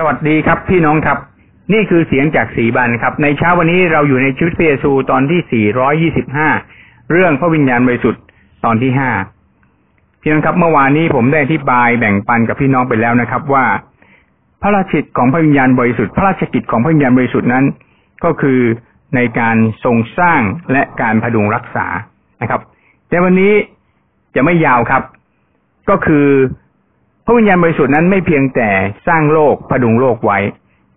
สวัสดีครับพี่น้องครับ นี่คือเสียงจากสีบันครับ ในเช้าวันนี้เราอยู่ในชีวิตพระเยซูตอนที่ 425 เรื่องพระวิญญาณบริสุทธิ์ตอนที่ 5 พี่น้องครับ เมื่อวานนี้ผมได้อธิบายแบ่งปันกับพี่น้องไปแล้วนะครับ ว่า พระราชกิจของพระวิญญาณบริสุทธิ์พระราชกิจของพระวิญญาณบริสุทธิ์นั้น ก็คือในการทรงสร้างและการพดุงรักษานะครับ แต่วันนี้จะไม่ยาวครับ ก็คือ ระวิญญาณบริสุทธิ์นั้นไม่เพียงแต่สร้างโลกพดุงโลกไว้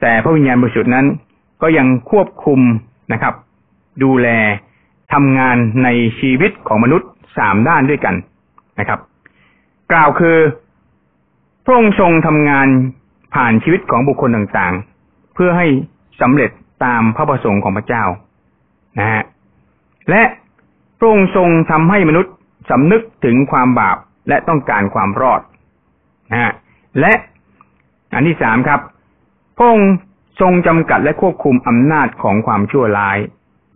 แต่พระวิญญาณบริสุทธิ์นั้น ก็ยังควบคุมนะครับ ดูแลทำงานในชีวิตของมนุษย์สามด้านด้วยกันนะครับ กล่าวคือพระองค์ทรงทำงานผ่านชีวิตของบุคคลต่างๆ เพื่อให้สำเร็จตามพระประสงค์ของพระเจ้านะฮะและพระองค์ทรงทำให้มนุษย์สำนึกถึงความบาปและต้องการความรอด นะฮะและอันที่สามครับพระองค์ทรงจำกัดและควบคุมอำนาจของความชั่วร้าย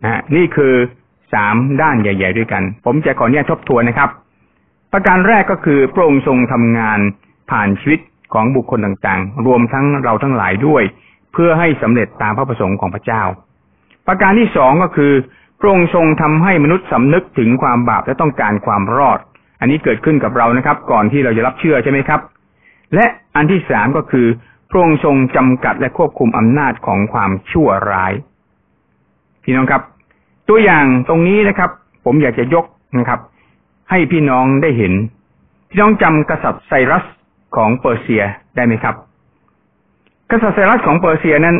นะฮะนี่คือสามด้านใหญ่ ๆ ด้วยกัน ผมจะขออนุญาตทบทวนนะครับ ประการแรกก็คือพระองค์ทรงทำงานผ่านชีวิตของบุคคลต่างๆ รวมทั้งเราทั้งหลายด้วย เพื่อให้สำเร็จตามพระประสงค์ของพระเจ้า ประการที่สองก็คือพระองค์ทรงทำให้มนุษย์สำนึกถึงความบาปและต้องการความรอด อันนี้เกิดขึ้นกับเรานะครับ ก่อนที่เราจะรับเชื่อใช่ไหมครับ และอันที่สามก็คือพระองค์ทรงจำกัดและควบคุมอำนาจของความชั่วร้าย พี่น้องครับ ตัวอย่างตรงนี้นะครับ ผมอยากจะยกนะครับ ให้พี่น้องได้เห็น พี่น้องจำกษัตริย์ไซรัสของเปอร์เซียได้ไหมครับ กษัตริย์ไซรัสของเปอร์เซียนั้น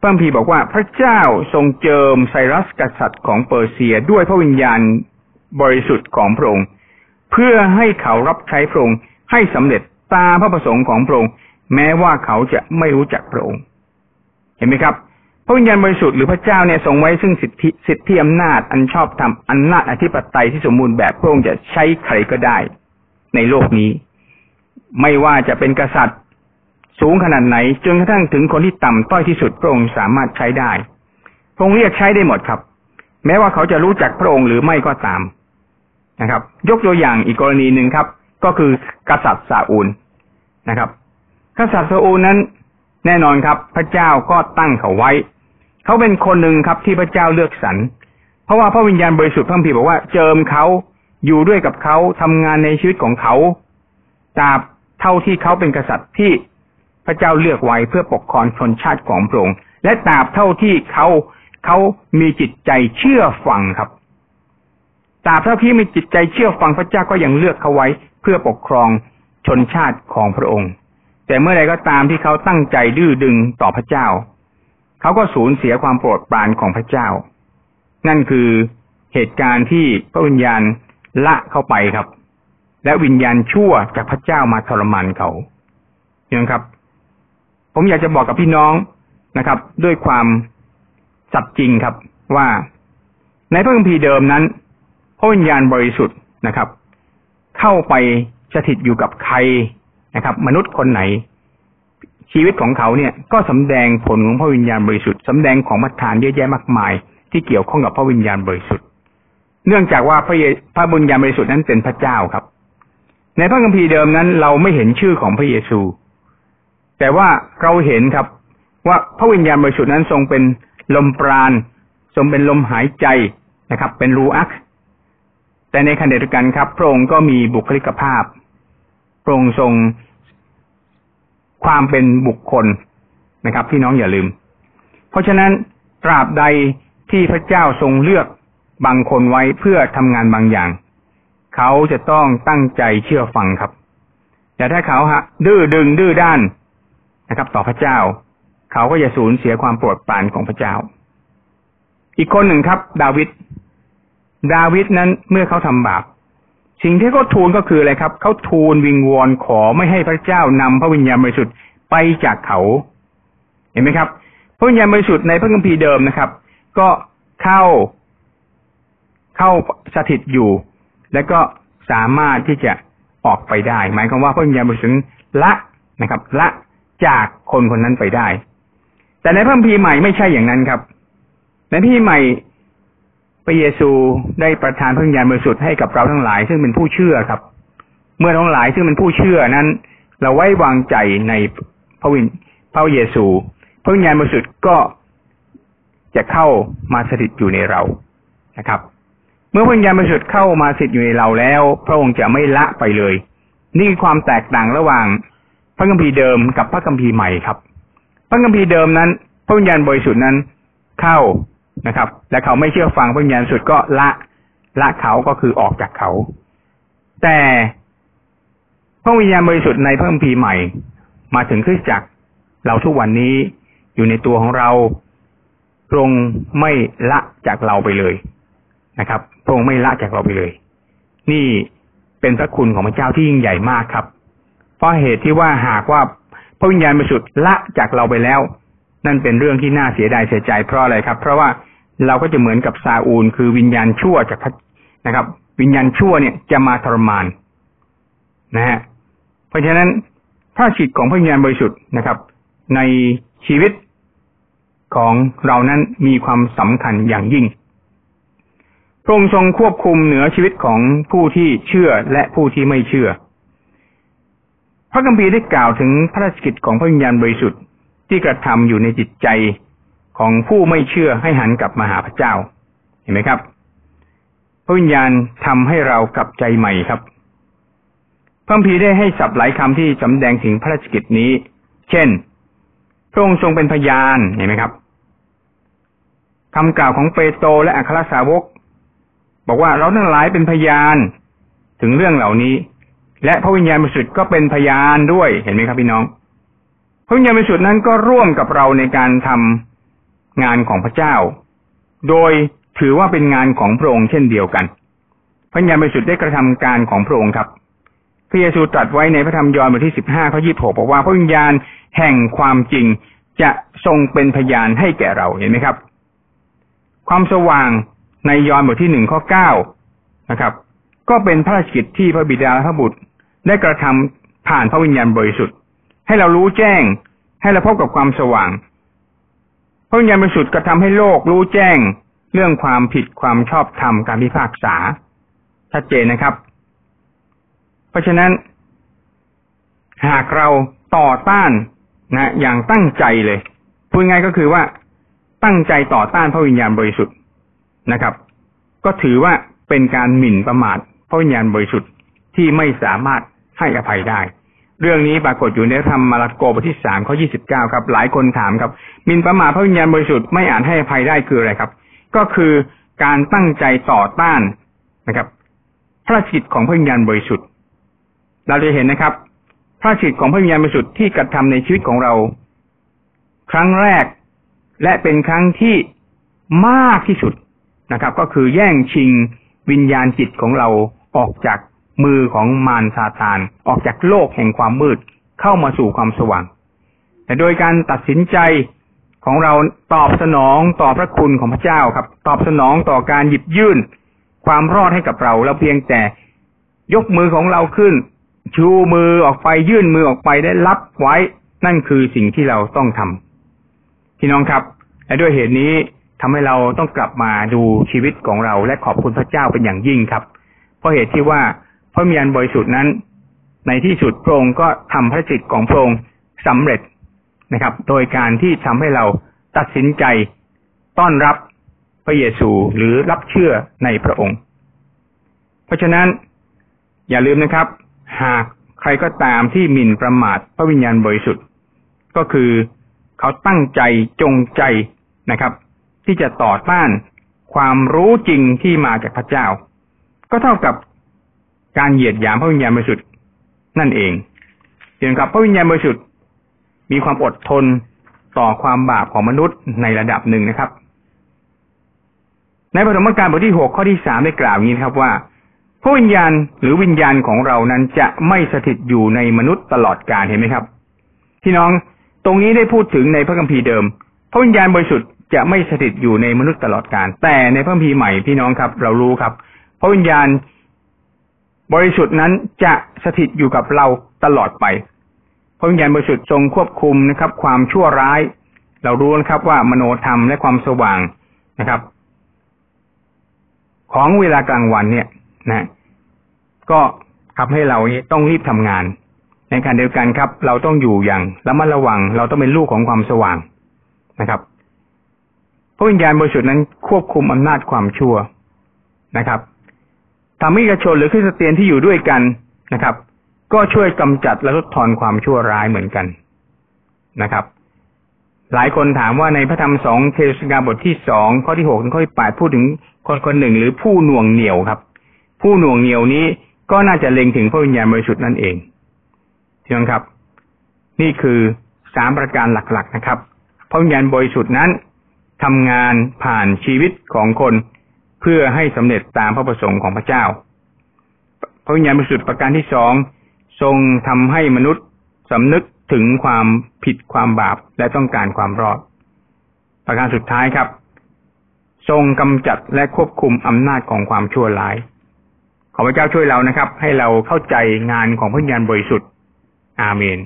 พระพีบอกว่าพระเจ้าทรงเจิมไซรัสกษัตริย์ของเปอร์เซียด้วยพระวิญญาณบริสุทธิ์ของพระองค์ เพื่อให้เขารับใช้พระองค์ให้สำเร็จ ตามพระประสงค์ของพระองค์แม้ว่าเขาจะไม่รู้จักพระองค์ เห็นไหมครับ พระวิญญาณบริสุทธิ์หรือพระเจ้าเนี่ยทรงไว้ซึ่งสิทธิสิทธิอำนาจอันชอบธรรมอำนาจอธิปไตยที่สมบูรณ์แบบพระองค์จะใช้ใครก็ได้ ในโลกนี้ ไม่ว่าจะเป็นกษัตริย์ สูงขนาดไหนจนกระทั่งถึงคนที่ต่ำต้อยที่สุดพระองค์สามารถใช้ได้พระองค์เรียกใช้ได้หมดครับ แม้ว่าเขาจะรู้จักพระองค์หรือไม่ก็ตามนะครับ ยกตัวอย่างอีกกรณีหนึ่งครับ ก็คือกษัตริย์ซาอูลนะครับ กษัตริย์ซาอูลนั้น แน่นอนครับ พระเจ้าก็ตั้งเขาไว้ เขาเป็นคนหนึ่งครับที่พระเจ้าเลือกสรรเพราะว่าพระวิญญาณบริสุทธิ์พระพีบอกว่าเจิมเขาอยู่ด้วยกับเขาทำงานในชีวิตของเขาตราบเท่าที่เขาเป็นกษัตริย์ที่พระเจ้าเลือกไว้เพื่อปกครองชนชาติของพระองค์และตราบเท่าที่เขาเขามีจิตใจเชื่อฟังครับตราบเท่าที่มีจิตใจเชื่อฟังพระเจ้าก็ยังเลือกเขาไว้ เพื่อปกครองชนชาติของพระองค์ แต่เมื่อใดก็ตามที่เขาตั้งใจดื้อดึงต่อพระเจ้า เขาก็สูญเสียความโปรดปรานของพระเจ้า นั่นคือเหตุการณ์ที่พระวิญญาณละเข้าไปครับ และวิญญาณชั่วจากพระเจ้ามาทรมานเขาเห็นครับ ผมอยากจะบอกกับพี่น้องนะครับ ด้วยความสัตย์จริงครับว่าในพระคัมภีร์เดิมนั้น พระวิญญาณบริสุทธิ์นะครับ เข้าไปสถิตอยู่กับใครนะครับ มนุษย์คนไหน ชีวิตของเขาเนี่ย ก็สำแดงผลของพระวิญญาณบริสุทธิ์สำแดงของประทานเยอะแยะมากมาย ที่เกี่ยวข้องกับพระวิญญาณบริสุทธิ์ เนื่องจากว่าพระพระบุญญาณบริสุทธิ์นั้นเป็นพระเจ้าครับ ในพระคัมภีร์เดิมนั้น เราไม่เห็นชื่อของพระเยซู แต่ว่าเราเห็นครับ ว่าพระวิญญาณบริสุทธิ์นั้นทรงเป็นลมปราณทรงเป็นลมหายใจนะครับ เป็นรูอัก แต่ในขณะเดียวกันครับ พระองค์ก็มีบุคลิกภาพ พระองค์ทรงความเป็นบุคคลนะครับพี่น้องอย่าลืม เพราะฉะนั้นตราบใดที่พระเจ้าทรงเลือกบางคนไว้เพื่อทำงานบางอย่าง เขาจะต้องตั้งใจเชื่อฟังครับ แต่ถ้าเขาฮะ ดื้อดึงดื้อด้านนะครับ ต่อพระเจ้า เขาก็จะสูญเสียความโปรดปรานของพระเจ้า อีกคนหนึ่งครับ ดาวิด ดาวิดนั้นเมื่อเขาทำบาปสิ่งที่เขาทูลก็คืออะไรครับเขาทูลวิงวอนขอไม่ให้พระเจ้านำพระวิญญาณบริสุทธิ์ไปจากเขา เห็นไหมครับ พระวิญญาณบริสุทธิ์ในพระคัมภีร์เดิมนะครับ ก็เข้าเข้าสถิตอยู่ และก็สามารถที่จะออกไปได้ หมายความว่าพระวิญญาณบริสุทธิ์ละนะครับ ละจากคนคนนั้นไปได้ แต่ในพระคัมภีร์ใหม่ไม่ใช่อย่างนั้นครับ ในพระคัมภีร์ใหม่ พระเยซูได้ประทานพระวิญญาณบริสุทธิ์ให้กับเราทั้งหลาย ซึ่งเป็นผู้เชื่อครับ เมื่อทั้งหลายซึ่งเป็นผู้เชื่อนั้น เราไว้วางใจในพระวิญพพระเยซู พระวิญญาณบริสุทธิ์ก็จะเข้ามาสถิตอยู่ในเรานะครับ เมื่อพระวิญญาณบริสุทธิ์เข้ามาสถิตอยู่ในเราแล้ว พระองค์จะไม่ละไปเลย นี่คือความแตกต่างระหว่างพระคัมภีร์เดิมกับพระคัมภีร์ใหม่ครับ พระคัมภีร์เดิมนั้น พระวิญญาณบริสุทธิ์นั้นเข้า นะครับ และเขาไม่เชื่อฟังพระวิญญาณสุดก็ละละเขาก็คือออกจากเขา แต่พระวิญญาณบริสุทธิ์ในพระคัมภีร์ใหม่ มาถึงคริสตจักรเราทุกวันนี้อยู่ในตัวของเราพระองค์ไม่ละจากเราไปเลยนะครับพระองค์ไม่ละจากเราไปเลย นี่เป็นพระคุณของพระเจ้าที่ยิ่งใหญ่มากครับ เพราะเหตุที่ว่าหากว่าพระวิญญาณบริสุทธิ์ละจากเราไปแล้ว นั่นเป็นเรื่องที่น่าเสียดายเสียใจเพราะอะไรครับ เพราะว่า เราก็จะเหมือนกับซาอูล คือวิญญาณชั่วจากนะครับ วิญญาณชั่วเนี่ยจะมาทรมานนะฮะเพราะฉะนั้นพระจิตของพระวิญญาณบริสุทธิ์นะครับ ในชีวิตของเรานั้นมีความสำคัญอย่างยิ่ง พระองค์ทรงควบคุมเหนือชีวิตของผู้ที่เชื่อและผู้ที่ไม่เชื่อ พระคัมภีร์ได้กล่าวถึงพระราชกิจของพระวิญญาณบริสุทธิ์ที่กระทำอยู่ในจิตใจ ของผู้ไม่เชื่อให้หันกลับมาหาพระเจ้า เห็นไหมครับ พระวิญญาณทำให้เรากลับใจใหม่ครับพระคัมภีได้ให้สับหลายคำที่สำแดงถึงพระราชกิจนี้ เช่น พระองค์ทรงเป็นพยานเห็นไหมครับคำกล่าวของเปโตรและอัครสาวก บอกว่าเราทั้งหลายเป็นพยานถึงเรื่องเหล่านี้ และพระวิญญาณบริสุทธิ์ก็เป็นพยานด้วยเห็นไหมครับพี่น้อง พระวิญญาณบริสุทธิ์นั้นก็ร่วมกับเราในการทำ งานของพระเจ้า โดยถือว่าเป็นงานของพระองค์เช่นเดียวกัน พระวิญญาณบริสุทธิ์ได้กระทำการของพระองค์ครับ พระเยซูตรัสไว้ในพระธรรมยอห์นบทที่สิบห้าข้อยี่สิบหกบอกว่าพระวิญญาณแห่งความจริงจะทรงเป็นพยานให้แก่เราเห็นไหมครับ ความสว่างในยอห์นบทที่หนึ่งข้อเก้านะครับ ก็เป็นพระราชกิจที่พระบิดาและพระบุตร ได้กระทำผ่านพระวิญญาณบริสุทธิ์ ให้เรารู้แจ้ง ให้เราพบกับความสว่าง พระวิญญาณบริสุทธิ์กระทำให้โลกรู้แจ้งเรื่องความผิดความชอบธรรมการพิพากษา ชัดเจนนะครับ เพราะฉะนั้น หากเราต่อต้านนะอย่างตั้งใจเลย พูดง่ายก็คือว่าตั้งใจต่อต้านพระวิญญาณบริสุทธิ์นะครับ ก็ถือว่าเป็นการหมิ่นประมาทพระวิญญาณบริสุทธิ์ที่ไม่สามารถให้อภัยได้ เรื่องนี้ปรากฏอยู่ในธรรมมาระโกบทที่สามข้อยี่สิบเก้าครับ หลายคนถามครับมินประมาทพระวิญญาณบริสุทธิ์ไม่อาจให้อภัยได้คืออะไรครับ ก็คือการตั้งใจต่อต้านนะครับ พระจิตของพระวิญญาณบริสุทธิ์ เราจะเห็นนะครับ พระจิตของพระวิญญาณบริสุทธิ์ที่กระทำในชีวิตของเรา ครั้งแรกและเป็นครั้งที่มากที่สุดนะครับ ก็คือแย่งชิงวิญญาณจิตของเราออกจาก มือของมารซาตานออกจากโลกแห่งความมืดเข้ามาสู่ความสว่าง แต่โดยการตัดสินใจของเราตอบสนองต่อพระคุณของพระเจ้าครับ ตอบสนองต่อการหยิบยื่น ความรอดให้กับเราเราเพียงแต่ยกมือของเราขึ้น ชูมือออกไปยื่นมือออกไปได้รับไว้ นั่นคือสิ่งที่เราต้องทำพี่น้องครับ และด้วยเหตุนี้ทำให้เราต้องกลับมาดูชีวิตของเราและขอบคุณพระเจ้าเป็นอย่างยิ่งครับ เพราะเหตุที่ว่า พระมีอันบริสุทธิ์นั้น ในที่สุดพระองค์ก็ทำพระจิตของพระองค์สำเร็จนะครับ โดยการที่ทำให้เราตัดสินใจต้อนรับพระเยซูหรือรับเชื่อในพระองค์ เพราะฉะนั้นอย่าลืมนะครับ หากใครก็ตามที่หมิ่นประมาทพระวิญญาณบริสุทธิ์ ก็คือเขาตั้งใจจงใจนะครับ ที่จะต่อต้านความรู้จริงที่มาจากพระเจ้า ก็เท่ากับ การเหยียดหยามพระวิญญาณบริสุทธิ์นั่นเองเห็นกับพระวิญญาณบริสุทธิ์มีความอดทนต่อความบาปของมนุษย์ในระดับหนึ่งนะครับ ในปฐมกาลบทที่หกข้อที่สามได้กล่าวอย่างนี้ครับว่าพระวิญญาณหรือวิญญาณของเรานั้นจะไม่สถิตอยู่ในมนุษย์ตลอดกาลเห็นไหมครับพี่น้องตรงนี้ได้พูดถึงในพระคัมภีร์เดิม พระวิญญาณบริสุทธิ์จะไม่สถิตอยู่ในมนุษย์ตลอดกาลแต่ในพระคัมภีร์ใหม่พี่น้องครับ เรารู้ครับ พระวิญญาณ บริสุทธิ์นั้นจะสถิตอยู่กับเราตลอดไป พระวิญญาณบริสุทธิ์ทรงควบคุมนะครับ ความชั่วร้าย เรารู้นะครับว่ามโนธรรมและความสว่างนะครับ ของเวลากลางวันเนี่ยนะก็ทำให้เราต้องรีบทำงาน ในขณะเดียวกันครับ เราต้องอยู่อย่างระมัดระวัง เราต้องเป็นลูกของความสว่างนะครับพระวิญญาณบริสุทธิ์นั้นควบคุมอำนาจความชั่วนะครับ ทำให้กระชนหรือคริสเตียนที่อยู่ด้วยกันนะครับ ก็ช่วยกำจัดและลดทอนความชั่วร้ายเหมือนกันนะครับ หลายคนถามว่าในพระธรรมสองเทสกาบทที่สองข้อที่หกถึงข้อที่แปดพูดถึงคนคนหนึ่งหรือผู้หน่วงเหนี่ยวครับ ผู้หน่วงเหนี่ยวนี้ก็น่าจะเล็งถึงพระวิญญาณบริสุทธิ์นั่นเองเช่นครับ นี่คือสามประการหลักๆนะครับ พระวิญญาณบริสุทธิ์นั้นทำงานผ่านชีวิตของคน เพื่อให้สำเร็จตามพระประสงค์ของพระเจ้า พระวิญญาณบริสุทธิ์ประการที่สองทรงทำให้มนุษย์สำนึกถึงความผิดความบาปและต้องการความรอด ประการสุดท้ายครับ ทรงกำจัดและควบคุมอำนาจของความชั่วร้าย ขอพระเจ้าช่วยเรานะครับ ให้เราเข้าใจงานของพระวิญญาณบริสุทธิ์ อาเมน